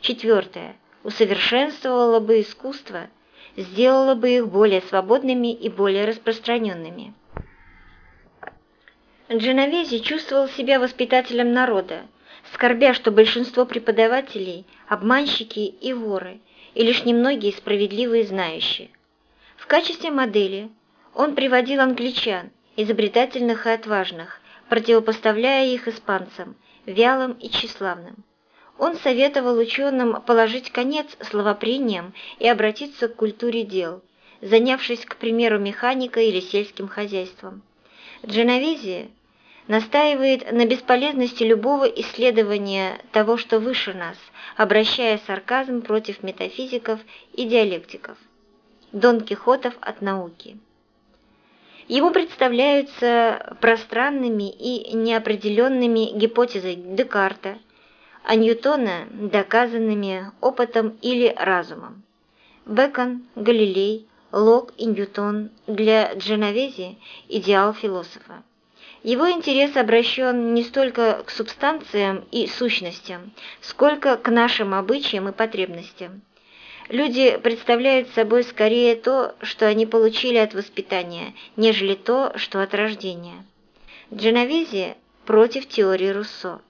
Четвертое. Усовершенствовало бы искусство, сделало бы их более свободными и более распространенными. Дженовези чувствовал себя воспитателем народа, скорбя, что большинство преподавателей – обманщики и воры, и лишь немногие справедливые знающие. В качестве модели он приводил англичан, изобретательных и отважных, противопоставляя их испанцам, вялым и тщеславным. Он советовал ученым положить конец словопрениям и обратиться к культуре дел, занявшись, к примеру, механикой или сельским хозяйством. Дженовези настаивает на бесполезности любого исследования того, что выше нас, обращая сарказм против метафизиков и диалектиков. Дон Кихотов от науки. Ему представляются пространными и неопределенными гипотезы Декарта, а Ньютона – доказанными опытом или разумом. Бекон, Галилей, Лок и Ньютон для Дженовези – идеал философа. Его интерес обращен не столько к субстанциям и сущностям, сколько к нашим обычаям и потребностям. Люди представляют собой скорее то, что они получили от воспитания, нежели то, что от рождения. Дженовези против теории Руссо.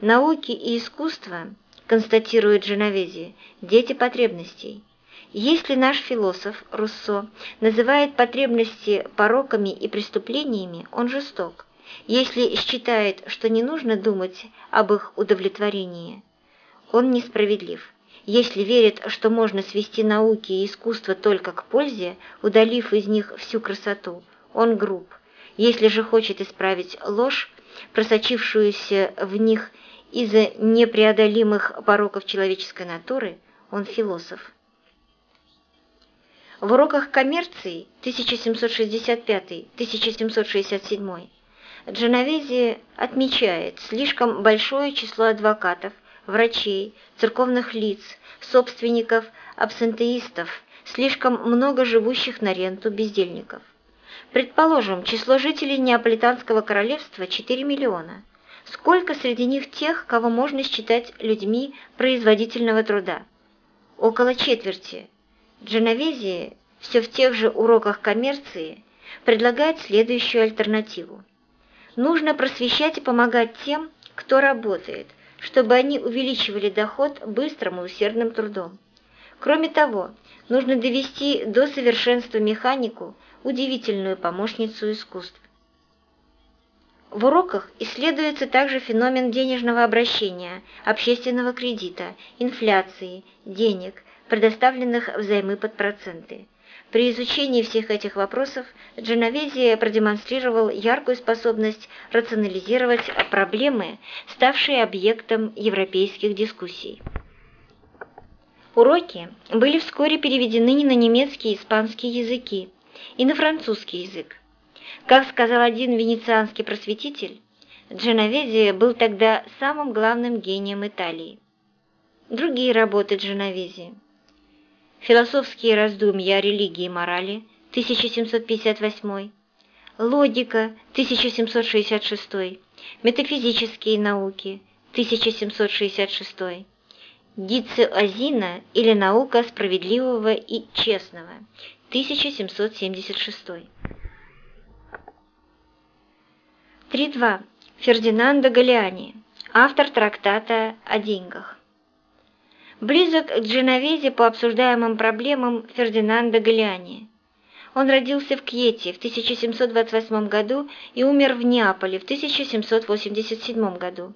Науки и искусство, констатирует Дженовези, дети потребностей. Если наш философ Руссо называет потребности пороками и преступлениями, он жесток если считает, что не нужно думать об их удовлетворении. Он несправедлив. Если верит, что можно свести науки и искусство только к пользе, удалив из них всю красоту, он груб. Если же хочет исправить ложь, просочившуюся в них из-за непреодолимых пороков человеческой натуры, он философ. В уроках коммерции 1765-1767 Дженовези отмечает слишком большое число адвокатов, врачей, церковных лиц, собственников, абсентеистов, слишком много живущих на ренту бездельников. Предположим, число жителей Неаполитанского королевства 4 миллиона. Сколько среди них тех, кого можно считать людьми производительного труда? Около четверти. Дженовези все в тех же уроках коммерции предлагает следующую альтернативу. Нужно просвещать и помогать тем, кто работает, чтобы они увеличивали доход быстрым и усердным трудом. Кроме того, нужно довести до совершенства механику, удивительную помощницу искусств. В уроках исследуется также феномен денежного обращения, общественного кредита, инфляции, денег, предоставленных взаймы под проценты. При изучении всех этих вопросов Дженовези продемонстрировал яркую способность рационализировать проблемы, ставшие объектом европейских дискуссий. Уроки были вскоре переведены не на немецкий и испанский языки, и на французский язык. Как сказал один венецианский просветитель, Дженовези был тогда самым главным гением Италии. Другие работы Дженовези Философские раздумья о религии и морали, 1758. Логика, 1766. Метафизические науки, 1766. Дициозина или наука справедливого и честного, 1776. 3.2. Фердинандо Галиани, автор трактата о деньгах близок к Дженовезе по обсуждаемым проблемам Фердинанда Галиани. Он родился в Кьете в 1728 году и умер в Неаполе в 1787 году.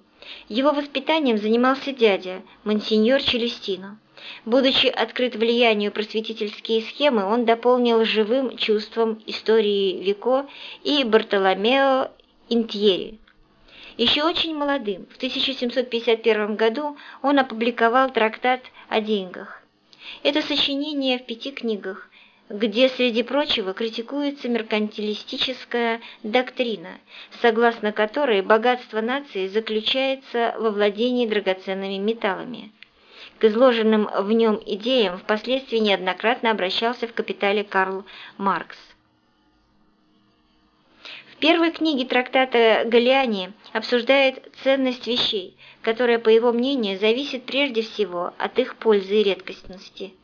Его воспитанием занимался дядя, монсеньор Челестино. Будучи открыт влиянию просветительские схемы, он дополнил живым чувством истории Вико и Бартоломео Интьери. Еще очень молодым, в 1751 году он опубликовал трактат о деньгах. Это сочинение в пяти книгах, где, среди прочего, критикуется меркантилистическая доктрина, согласно которой богатство нации заключается во владении драгоценными металлами. К изложенным в нем идеям впоследствии неоднократно обращался в «Капитале» Карл Маркс. Первой книге трактата Галиани обсуждает ценность вещей, которая, по его мнению, зависит прежде всего от их пользы и редкостности,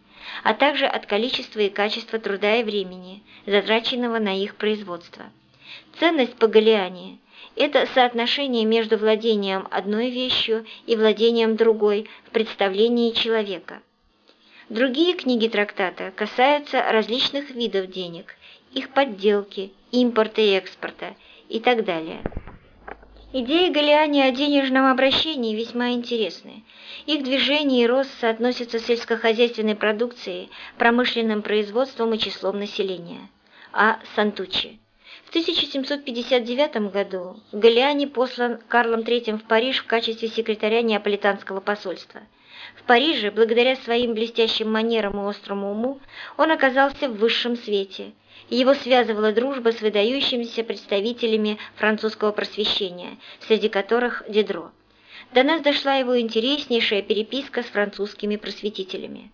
а также от количества и качества труда и времени, затраченного на их производство. Ценность по Галиани – это соотношение между владением одной вещью и владением другой в представлении человека. Другие книги трактата касаются различных видов денег, их подделки, импорта и экспорта и так далее. Идеи Галиани о денежном обращении весьма интересны. Их движение и рост соотносятся с сельскохозяйственной продукцией, промышленным производством и числом населения. А. Сантучи. В 1759 году Галиани послан Карлом III в Париж в качестве секретаря Неаполитанского посольства. В Париже, благодаря своим блестящим манерам и острому уму, он оказался в высшем свете – его связывала дружба с выдающимися представителями французского просвещения, среди которых Дидро. До нас дошла его интереснейшая переписка с французскими просветителями.